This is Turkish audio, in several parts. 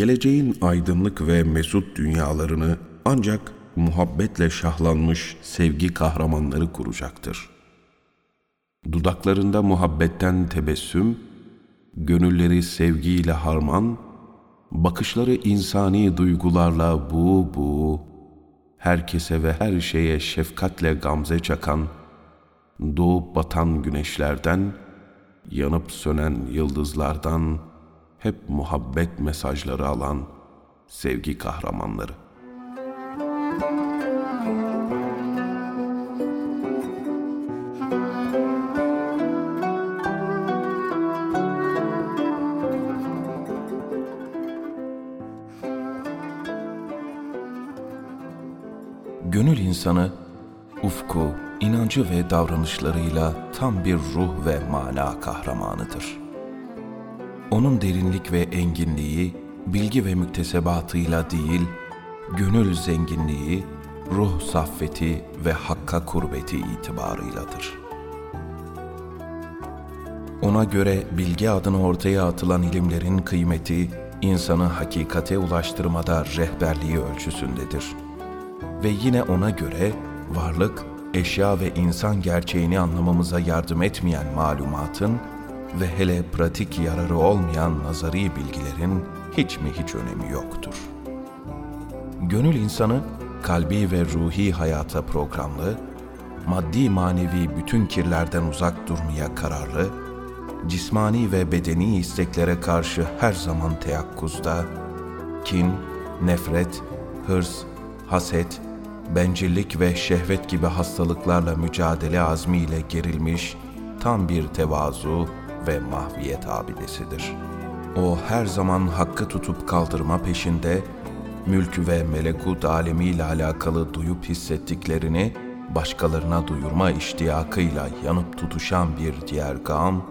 Geleceğin aydınlık ve mesut dünyalarını ancak muhabbetle şahlanmış sevgi kahramanları kuracaktır. Dudaklarında muhabbetten tebessüm, gönülleri sevgiyle harman, bakışları insani duygularla bu bu, herkese ve her şeye şefkatle gamze çakan, doğup batan güneşlerden, yanıp sönen yıldızlardan hep muhabbet mesajları alan sevgi kahramanları. Gönül insanı ufku, inancı ve davranışlarıyla tam bir ruh ve mana kahramanıdır. Onun derinlik ve enginliği, bilgi ve müktesebatıyla değil, gönül zenginliği, ruh saffeti ve hakka kurbeti itibarıyladır. Ona göre bilgi adına ortaya atılan ilimlerin kıymeti, insanı hakikate ulaştırmada rehberliği ölçüsündedir. Ve yine ona göre varlık, eşya ve insan gerçeğini anlamamıza yardım etmeyen malumatın ve hele pratik yararı olmayan nazari bilgilerin hiç mi hiç önemi yoktur. Gönül insanı kalbi ve ruhi hayata programlı, maddi manevi bütün kirlerden uzak durmaya kararlı, cismani ve bedeni isteklere karşı her zaman teyakkuzda, kin, nefret, hırs, haset, bencillik ve şehvet gibi hastalıklarla mücadele azmiyle gerilmiş tam bir tevazu ve mahviyet abidesidir. O her zaman hakkı tutup kaldırma peşinde, mülk ve melekut alemiyle alakalı duyup hissettiklerini başkalarına duyurma iştiyakıyla yanıp tutuşan bir diğer gam,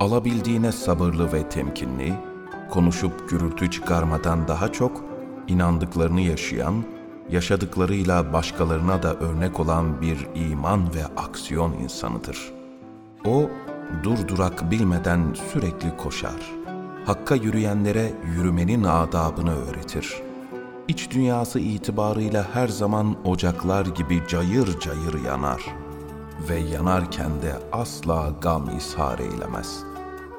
alabildiğine sabırlı ve temkinli, konuşup gürültü çıkarmadan daha çok inandıklarını yaşayan, yaşadıklarıyla başkalarına da örnek olan bir iman ve aksiyon insanıdır. O, durdurak bilmeden sürekli koşar. Hakka yürüyenlere yürümenin adabını öğretir. İç dünyası itibarıyla her zaman ocaklar gibi cayır cayır yanar ve yanarken de asla gam ishar eylemez.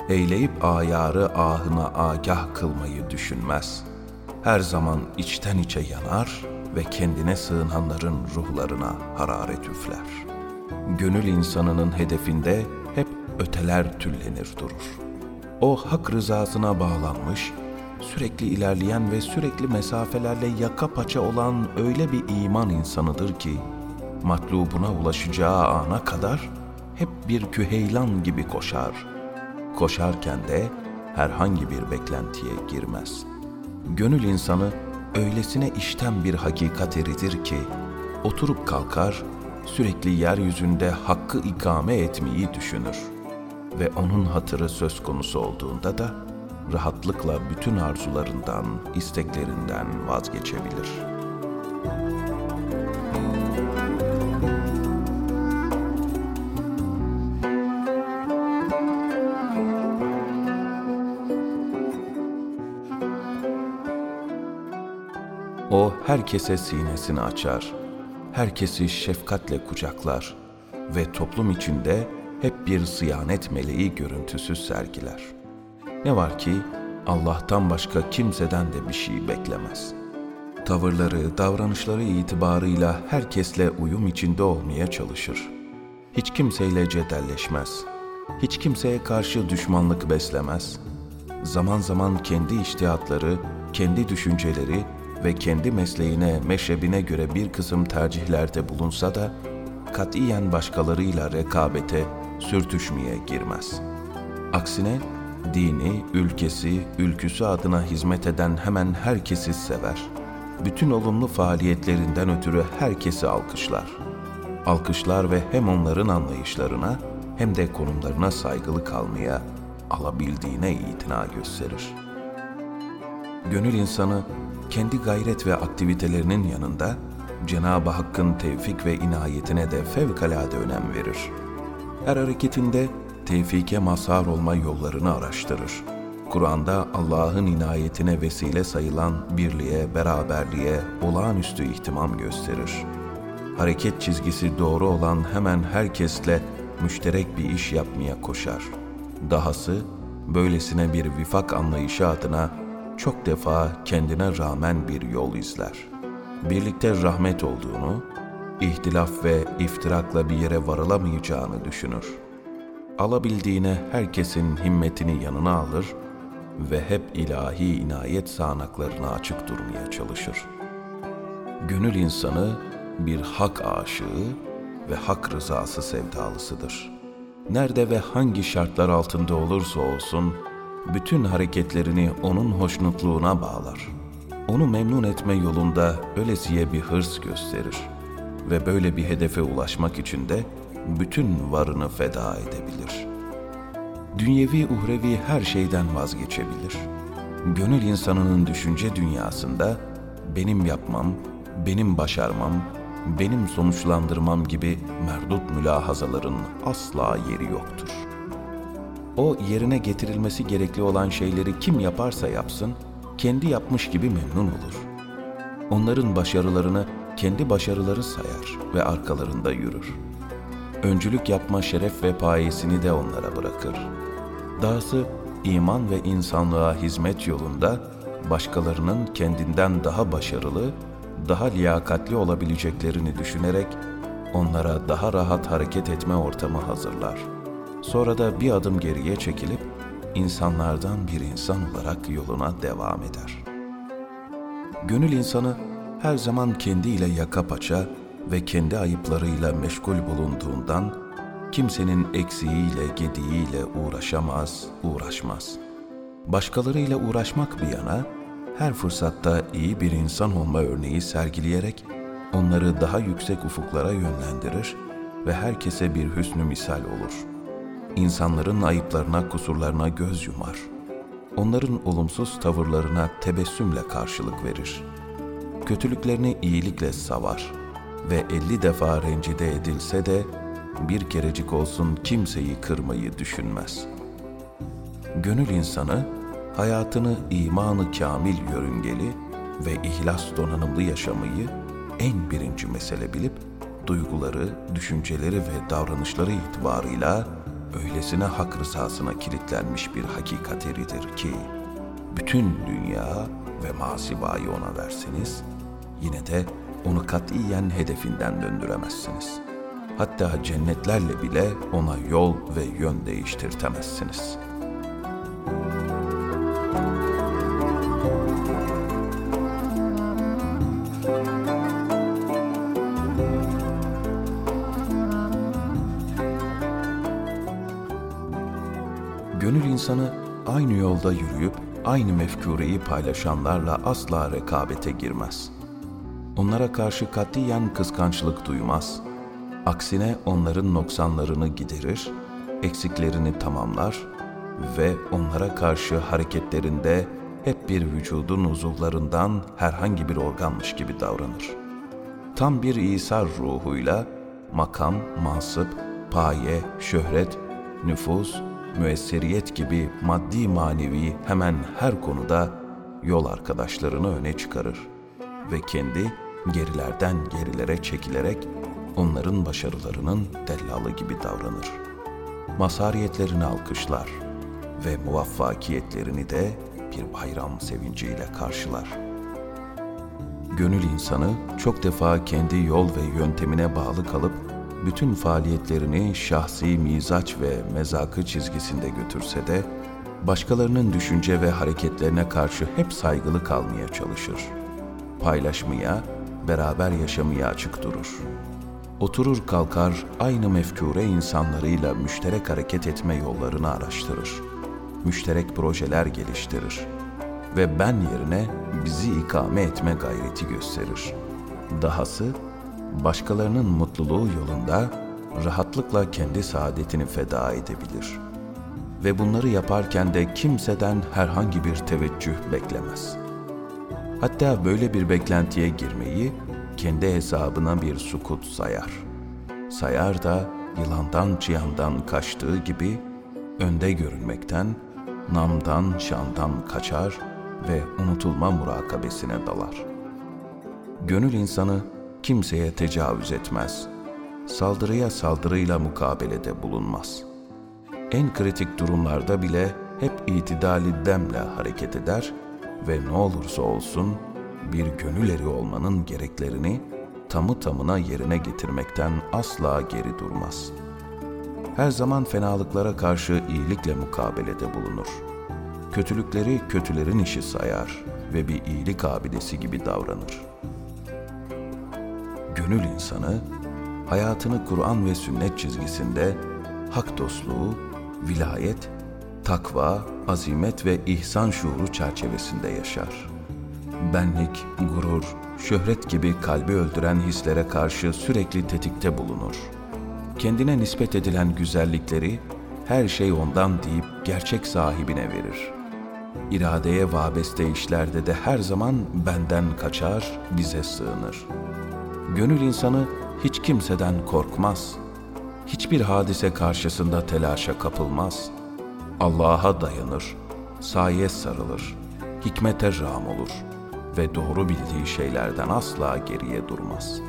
Eyleyip ayarı ahına agah kılmayı düşünmez. Her zaman içten içe yanar ve kendine sığınanların ruhlarına hararet üfler. Gönül insanının hedefinde öteler tüllenir durur. O hak rızasına bağlanmış, sürekli ilerleyen ve sürekli mesafelerle yaka paça olan öyle bir iman insanıdır ki, matlubuna ulaşacağı ana kadar hep bir küheylan gibi koşar. Koşarken de herhangi bir beklentiye girmez. Gönül insanı öylesine işten bir hakikat eridir ki, oturup kalkar, sürekli yeryüzünde hakkı ikame etmeyi düşünür. Ve onun hatırı söz konusu olduğunda da, rahatlıkla bütün arzularından, isteklerinden vazgeçebilir.'' O herkese sinesini açar, herkesi şefkatle kucaklar ve toplum içinde hep bir sıyanet meleği görüntüsü sergiler. Ne var ki Allah'tan başka kimseden de bir şey beklemez. Tavırları, davranışları itibarıyla herkesle uyum içinde olmaya çalışır. Hiç kimseyle cedelleşmez. Hiç kimseye karşı düşmanlık beslemez. Zaman zaman kendi iştihatları, kendi düşünceleri ve kendi mesleğine, meşrebine göre bir kısım tercihlerde bulunsa da katiyen başkalarıyla rekabete, sürtüşmeye girmez. Aksine dini, ülkesi, ülküsü adına hizmet eden hemen herkesi sever. Bütün olumlu faaliyetlerinden ötürü herkesi alkışlar. Alkışlar ve hem onların anlayışlarına hem de konumlarına saygılı kalmaya alabildiğine itina gösterir. Gönül insanı kendi gayret ve aktivitelerinin yanında Cenab-ı Hakk'ın tevfik ve inayetine de fevkalade önem verir. Her hareketinde tevfike mazhar olma yollarını araştırır. Kur'an'da Allah'ın inayetine vesile sayılan birliğe, beraberliğe olağanüstü ihtimam gösterir. Hareket çizgisi doğru olan hemen herkesle müşterek bir iş yapmaya koşar. Dahası böylesine bir vifak anlayışı adına çok defa kendine rağmen bir yol izler. Birlikte rahmet olduğunu, ihtilaf ve iftirakla bir yere varılamayacağını düşünür. Alabildiğine herkesin himmetini yanına alır ve hep ilahi inayet sağanaklarına açık durmaya çalışır. Gönül insanı bir hak aşığı ve hak rızası sevdalısıdır. Nerede ve hangi şartlar altında olursa olsun, bütün hareketlerini onun hoşnutluğuna bağlar. Onu memnun etme yolunda ölesiye bir hırs gösterir ve böyle bir hedefe ulaşmak için de bütün varını feda edebilir. Dünyevi uhrevi her şeyden vazgeçebilir. Gönül insanının düşünce dünyasında benim yapmam, benim başarmam, benim sonuçlandırmam gibi merdut mülahazaların asla yeri yoktur. O yerine getirilmesi gerekli olan şeyleri kim yaparsa yapsın, kendi yapmış gibi memnun olur. Onların başarılarını kendi başarıları sayar ve arkalarında yürür. Öncülük yapma şeref ve payesini de onlara bırakır. Dahası iman ve insanlığa hizmet yolunda başkalarının kendinden daha başarılı, daha liyakatli olabileceklerini düşünerek onlara daha rahat hareket etme ortamı hazırlar. Sonra da bir adım geriye çekilip insanlardan bir insan olarak yoluna devam eder. Gönül insanı her zaman kendiyle yaka paça ve kendi ayıplarıyla meşgul bulunduğundan kimsenin eksiğiyle, gediğiyle uğraşamaz, uğraşmaz. Başkalarıyla uğraşmak bir yana, her fırsatta iyi bir insan olma örneği sergileyerek onları daha yüksek ufuklara yönlendirir ve herkese bir hüsnü misal olur. İnsanların ayıplarına, kusurlarına göz yumar. Onların olumsuz tavırlarına tebessümle karşılık verir. Kötülüklerini iyilikle savar ve elli defa rencide edilse de bir kerecik olsun kimseyi kırmayı düşünmez. Gönül insanı hayatını imanı kamil yörüngeli ve ihlas donanımlı yaşamayı en birinci mesele bilip duyguları, düşünceleri ve davranışları itibarıyla öylesine hak rızasına kilitlenmiş bir hakikat eridir ki bütün dünya ve masivayı ona verseniz yine de onu katiyen hedefinden döndüremezsiniz. Hatta cennetlerle bile ona yol ve yön değiştirtemezsiniz. Gönül insanı aynı yolda yürüyüp aynı mefkureyi paylaşanlarla asla rekabete girmez.'' Onlara karşı katiyen kıskançlık duymaz. Aksine onların noksanlarını giderir, eksiklerini tamamlar ve onlara karşı hareketlerinde hep bir vücudun uzuvlarından herhangi bir organmış gibi davranır. Tam bir İsa ruhuyla makam, mansıp, paye, şöhret, nüfus, müesseriyet gibi maddi manevi hemen her konuda yol arkadaşlarını öne çıkarır ve kendi gerilerden gerilere çekilerek onların başarılarının dellalı gibi davranır. Masariyetlerini alkışlar ve muvaffakiyetlerini de bir bayram sevinciyle karşılar. Gönül insanı çok defa kendi yol ve yöntemine bağlı kalıp bütün faaliyetlerini şahsi mizaç ve mezakı çizgisinde götürse de başkalarının düşünce ve hareketlerine karşı hep saygılı kalmaya çalışır. Paylaşmaya, beraber yaşamaya açık durur. Oturur kalkar aynı mefkure insanlarıyla müşterek hareket etme yollarını araştırır. Müşterek projeler geliştirir ve ben yerine bizi ikame etme gayreti gösterir. Dahası başkalarının mutluluğu yolunda rahatlıkla kendi saadetini feda edebilir. Ve bunları yaparken de kimseden herhangi bir teveccüh beklemez.'' Hatta böyle bir beklentiye girmeyi kendi hesabına bir sukut sayar. Sayar da yılandan çıyandan kaçtığı gibi önde görünmekten, namdan, şandan kaçar ve unutulma murakabesine dalar. Gönül insanı kimseye tecavüz etmez. Saldırıya saldırıyla mukabelede bulunmaz. En kritik durumlarda bile hep itidali demle hareket eder ve ne olursa olsun bir gönül eri olmanın gereklerini tamı tamına yerine getirmekten asla geri durmaz. Her zaman fenalıklara karşı iyilikle mukabelede bulunur. Kötülükleri kötülerin işi sayar ve bir iyilik abidesi gibi davranır. Gönül insanı hayatını Kur'an ve sünnet çizgisinde hak dostluğu, vilayet, takva, azimet ve ihsan şuuru çerçevesinde yaşar. Benlik, gurur, şöhret gibi kalbi öldüren hislere karşı sürekli tetikte bulunur. Kendine nispet edilen güzellikleri her şey ondan deyip gerçek sahibine verir. İradeye vabeste işlerde de her zaman benden kaçar, bize sığınır. Gönül insanı hiç kimseden korkmaz. Hiçbir hadise karşısında telaşa kapılmaz. Allah'a dayanır, saye sarılır, hikmete rağm olur.'' ve doğru bildiği şeylerden asla geriye durmaz.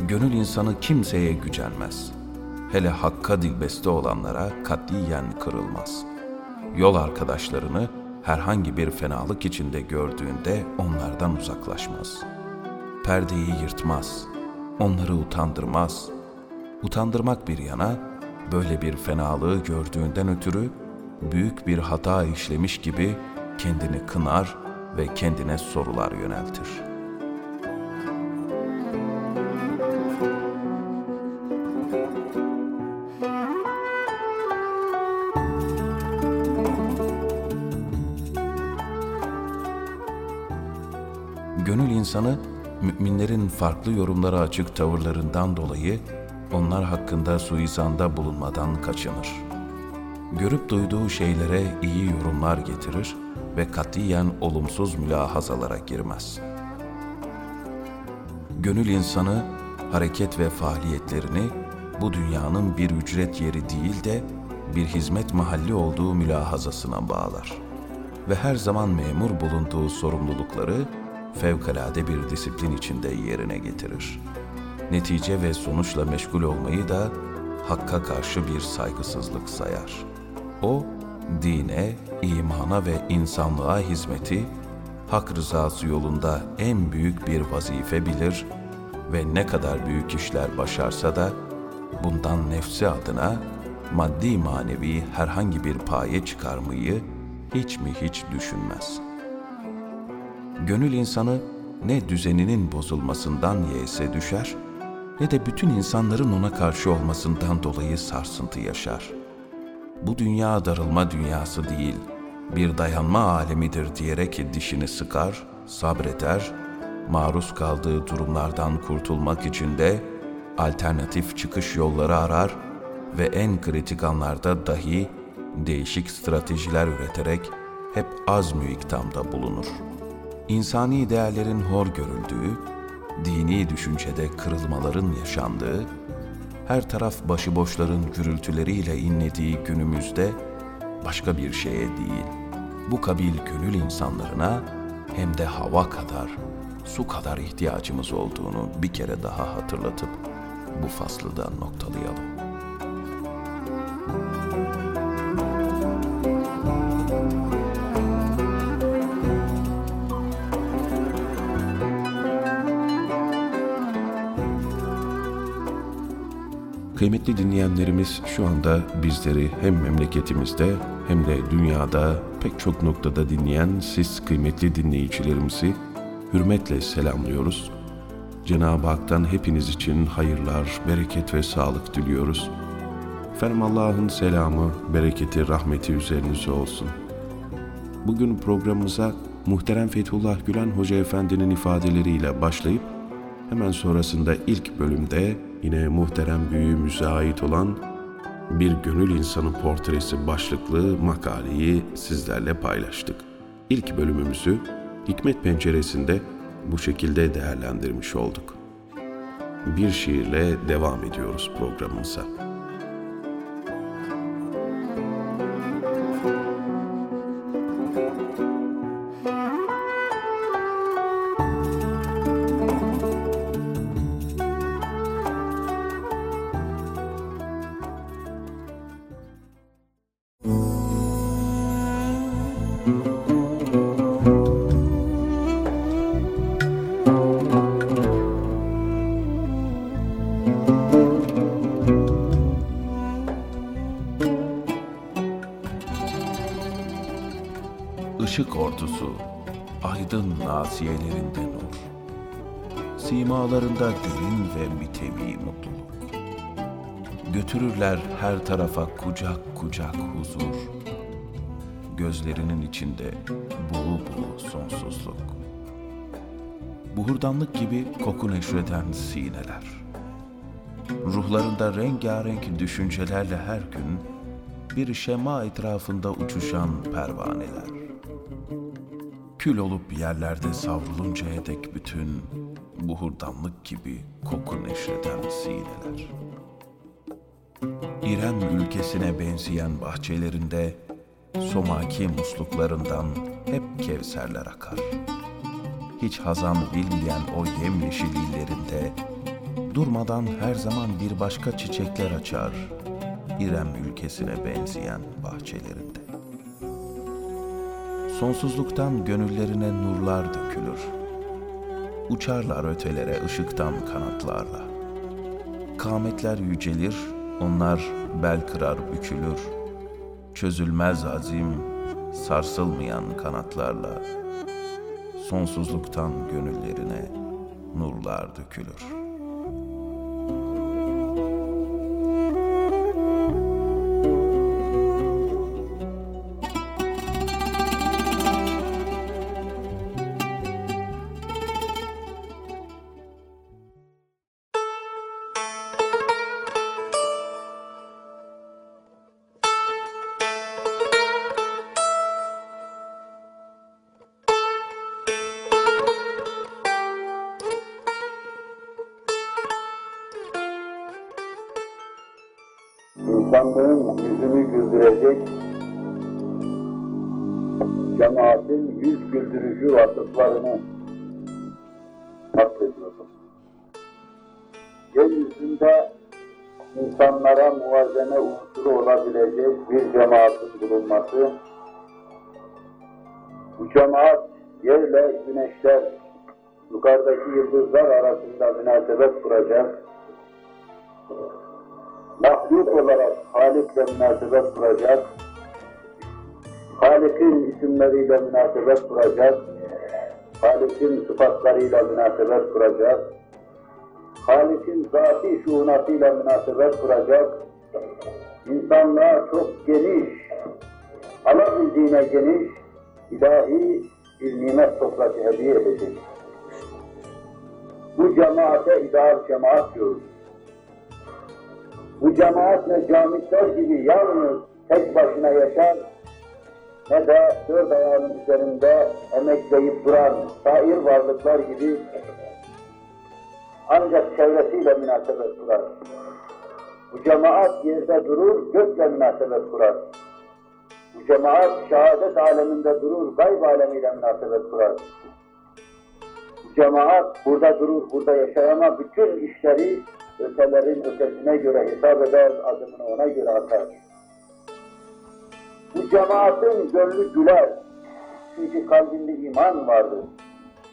Gönül insanı kimseye gücenmez. Hele hakka dilbeste olanlara katiyen kırılmaz. Yol arkadaşlarını herhangi bir fenalık içinde gördüğünde onlardan uzaklaşmaz. Perdeyi yırtmaz, onları utandırmaz. Utandırmak bir yana, böyle bir fenalığı gördüğünden ötürü büyük bir hata işlemiş gibi kendini kınar ve kendine sorular yöneltir. Gönül insanı müminlerin farklı yorumlara açık tavırlarından dolayı onlar hakkında suizanda bulunmadan kaçınır. Görüp duyduğu şeylere iyi yorumlar getirir ve katiyen olumsuz mülahazalara girmez. Gönül insanı hareket ve faaliyetlerini bu dünyanın bir ücret yeri değil de bir hizmet mahalli olduğu mülahazasına bağlar ve her zaman memur bulunduğu sorumlulukları fevkalade bir disiplin içinde yerine getirir. Netice ve sonuçla meşgul olmayı da hakka karşı bir saygısızlık sayar. O, dine, imana ve insanlığa hizmeti, hak rızası yolunda en büyük bir vazife bilir ve ne kadar büyük işler başarsa da bundan nefsi adına maddi manevi herhangi bir paye çıkarmayı hiç mi hiç düşünmez. Gönül insanı ne düzeninin bozulmasından yese düşer, ne de bütün insanların ona karşı olmasından dolayı sarsıntı yaşar.'' Bu dünya darılma dünyası değil, bir dayanma alemidir diyerek dişini sıkar, sabreder, maruz kaldığı durumlardan kurtulmak için de alternatif çıkış yolları arar ve en kritik anlarda dahi değişik stratejiler üreterek hep az müiktamda bulunur. İnsani değerlerin hor görüldüğü, dini düşüncede kırılmaların yaşandığı, her taraf başıboşların gürültüleriyle inlediği günümüzde başka bir şeye değil, bu kabil gönül insanlarına hem de hava kadar, su kadar ihtiyacımız olduğunu bir kere daha hatırlatıp bu faslı da noktalayalım. Kıymetli dinleyenlerimiz şu anda bizleri hem memleketimizde hem de dünyada pek çok noktada dinleyen siz kıymetli dinleyicilerimizi hürmetle selamlıyoruz. Cenab-ı Hak'tan hepiniz için hayırlar, bereket ve sağlık diliyoruz. Efendim Allah'ın selamı, bereketi, rahmeti üzerinize olsun. Bugün programımıza muhterem Fethullah Gülen Hoca Efendi'nin ifadeleriyle başlayıp hemen sonrasında ilk bölümde yine muhterem büyüğümüze ait olan bir gönül insanı portresi başlıklı makaleyi sizlerle paylaştık. İlk bölümümüzü Hikmet Penceresi'nde bu şekilde değerlendirmiş olduk. Bir şiirle devam ediyoruz programımıza. Işık ordusu, aydın nasiyelerinde nur. Simalarında derin ve mütevi mutluluk. Götürürler her tarafa kucak kucak huzur. Gözlerinin içinde buğu buğu sonsuzluk. Buhurdanlık gibi koku neşreden sineler. Ruhlarında rengarenk düşüncelerle her gün bir şema etrafında uçuşan pervaneler. Kül olup yerlerde savruluncaya dek bütün buhurdanlık gibi koku neşreden sineler. İrem ülkesine benzeyen bahçelerinde somaki musluklarından hep kevserler akar. Hiç hazan bilmeyen o yemyeşil illerinde durmadan her zaman bir başka çiçekler açar İrem ülkesine benzeyen bahçelerinde. Sonsuzluktan gönüllerine nurlar dökülür. Uçarlar ötelere ışıktan kanatlarla. Kametler yücelir, onlar bel kırar bükülür. Çözülmez azim, sarsılmayan kanatlarla. Sonsuzluktan gönüllerine nurlar dökülür.'' İnsanlığın yüzünü güldürecek, cemaatin yüz güldürücü vasıflarını naklediyordum. Yeryüzünde insanlara muvazene unsuru olabilecek bir cemaatin bulunması, bu cemaat yerle güneşler, yukarıdaki yıldızlar arasında münasebet kuracak, mahluk olarak Halik'le münasebet kuracak, Halik'in isimleriyle münasebet kuracak, Halik'in sıfatlarıyla münasebet kuracak, Halik'in zati şuunatıyla münasebet kuracak, insanlığa çok geniş, alabildiğine geniş, ilahi bir nimet sofrası hediye edecek. Bu cemaate ideal cemaat diyoruz bu cemaat ve camitler gibi yalnız tek başına yaşar ne de dört ayağının üzerinde emekleyip duran sair varlıklar gibi ancak çevresiyle münasebet kurar. Bu cemaat yerde durur, gökle münasebet kurar. Bu cemaat şehadet aleminde durur, gayb alemiyle münasebet kurar. Bu cemaat burada durur, burada yaşar ama bütün işleri ötelerin ötesine göre hesap eder, adımını ona göre atar. Bu cemaatin gönlü güler. Çünkü kalbinde iman vardır,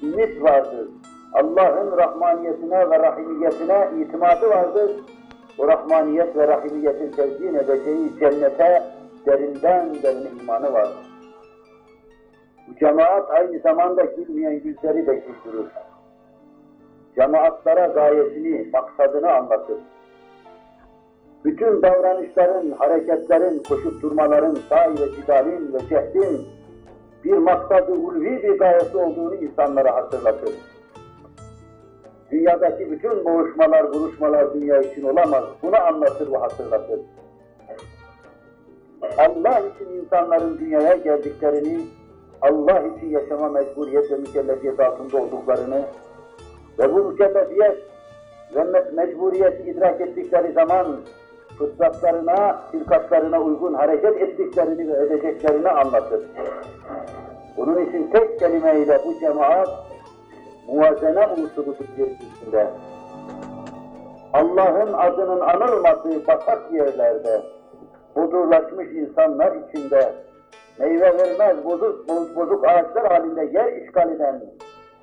ümit vardır. Allah'ın rahmaniyetine ve rahimiyetine itimadı vardır. O rahmaniyet ve rahimiyetin tezyin edeceği cennete derinden derine imanı vardır. Bu cemaat aynı zamanda gülmeyen yüzleri de güldürür cemaatlara gayesini, maksadını anlatır. Bütün davranışların, hareketlerin, koşup durmaların, sahi ve cidalin ve cehdin bir maksadı ulvi bir gayesi olduğunu insanlara hatırlatır. Dünyadaki bütün boğuşmalar, buluşmalar dünya için olamaz. Bunu anlatır ve hatırlatır. Allah için insanların dünyaya geldiklerini, Allah için yaşama mecburiyet ve mükellefiyet altında olduklarını, ve bu mükellefiyet ve mecburiyet idrak ettikleri zaman fıtratlarına, hilkatlarına uygun hareket ettiklerini ve edeceklerini anlatır. Bunun için tek kelimeyle bu cemaat muvazene unsurudur yeryüzünde. Allah'ın adının anılmadığı batak yerlerde huzurlaşmış insanlar içinde meyve vermez bozuk, boz- bozuk ağaçlar halinde yer işgal eden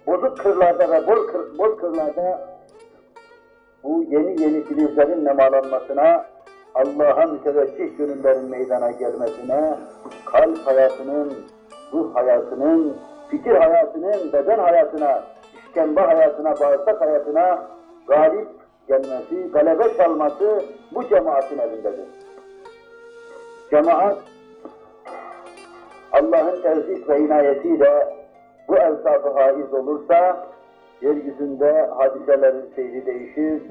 bozuk kırlarda ve bol, kır, bol kırlarda bu yeni yeni filizlerin nemalanmasına, Allah'a müteveccih gönüllerin meydana gelmesine, kalp hayatının, ruh hayatının, fikir hayatının, beden hayatına, işkembe hayatına, bağırsak hayatına galip gelmesi, galebe çalması bu cemaatin elindedir. Cemaat, Allah'ın tevfik ve inayetiyle bu evsafı haiz olursa, yeryüzünde hadiselerin seyri değişir,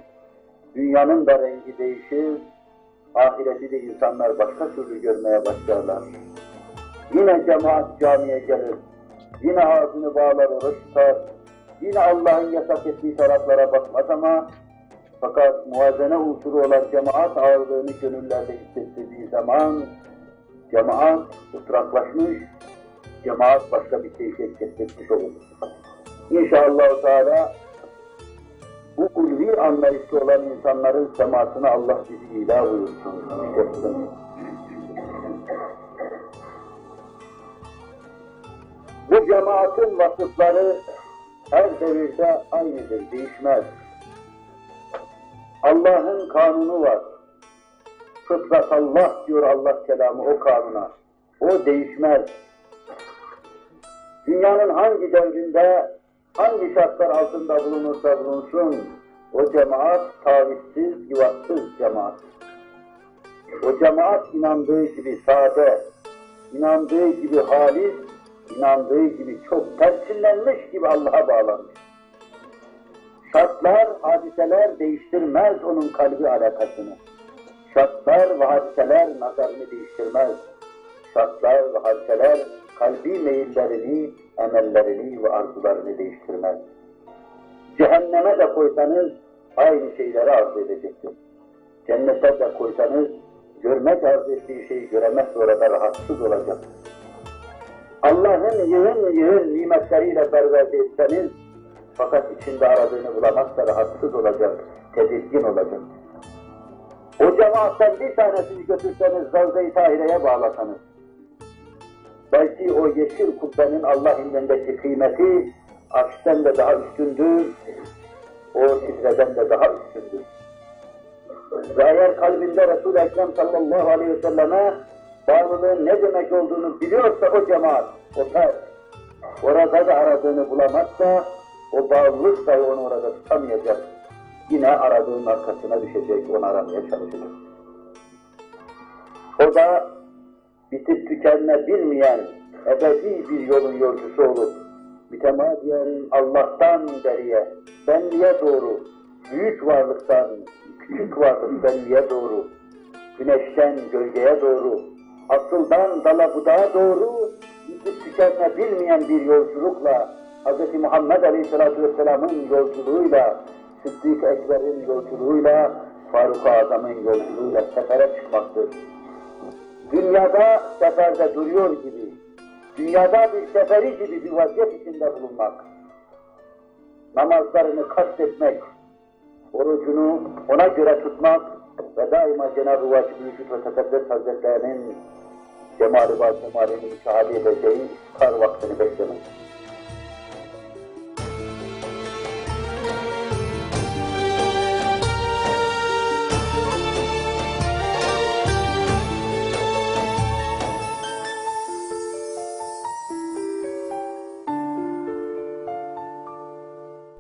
dünyanın da rengi değişir, ahireti de insanlar başka türlü görmeye başlarlar. Yine cemaat camiye gelir, yine ağzını bağlar, oruç tutar, yine Allah'ın yasak ettiği taraflara bakmaz ama fakat muazene unsuru olan cemaat ağırlığını gönüllerde hissettirdiği zaman cemaat ıtraklaşmış, cemaat başka bir keyfiyet keşfetmiş olur. İnşallah Teala bu ulvi anlayışlı olan insanların semasına Allah bizi ilah buyursun. Yücelsin. Bu cemaatin vasıfları her devirde aynıdır, değişmez. Allah'ın kanunu var. Fıtrat Allah diyor Allah kelamı o kanuna. O değişmez. Dünyanın hangi devrinde, hangi şartlar altında bulunursa bulunsun, o cemaat tavizsiz, yuvaksız cemaat. O cemaat inandığı gibi sade, inandığı gibi halis, inandığı gibi çok perçinlenmiş gibi Allah'a bağlanmış. Şartlar, hadiseler değiştirmez onun kalbi alakasını. Şartlar ve hadiseler nazarını değiştirmez. Şartlar ve hadiseler kalbi meyillerini, emellerini ve arzularını değiştirmez. Cehenneme de koysanız aynı şeyleri arzu edecektir. Cennete de koysanız görmek arzu ettiği şeyi göremez orada rahatsız olacak. Allah'ın yığın yığın nimetleriyle perverde etseniz fakat içinde aradığını bulamazsa rahatsız olacak, tedirgin olacak. O cemaattan bir tanesini götürseniz Ravza-i Tahire'ye bağlasanız, belki o yeşil kubbenin Allah indindeki kıymeti arşten de daha üstündür, o titreden de daha üstündür. Ve eğer kalbinde Resul-i Ekrem sallallahu aleyhi ve selleme bağlılığın ne demek olduğunu biliyorsa o cemaat, o ter, orada da aradığını bulamazsa, o bağlılık dahi onu orada tutamayacak. Yine aradığının arkasına düşecek, onu aramaya çalışacak. O da bitip tükenmebilmeyen ebedi bir yolun yolcusu olup mütemadiyen Allah'tan beriye, benliğe doğru, büyük varlıktan küçük varlık benliğe doğru, güneşten gölgeye doğru, asıldan dala budağa doğru bitip tükenmebilmeyen bir yolculukla Hz. Muhammed Aleyhisselatü Vesselam'ın yolculuğuyla, Sıddık Ekber'in yolculuğuyla, Faruk-ı Azam'ın yolculuğuyla sefere çıkmaktır. Dünyada seferde duruyor gibi, dünyada bir seferi gibi bir vaziyet içinde bulunmak, namazlarını kastetmek, orucunu ona göre tutmak ve daima Cenab-ı Vacib Vücut ve Tekaddes Hazretlerinin cemali ve cemalini müşahede edeceği kar vaktini beklemek.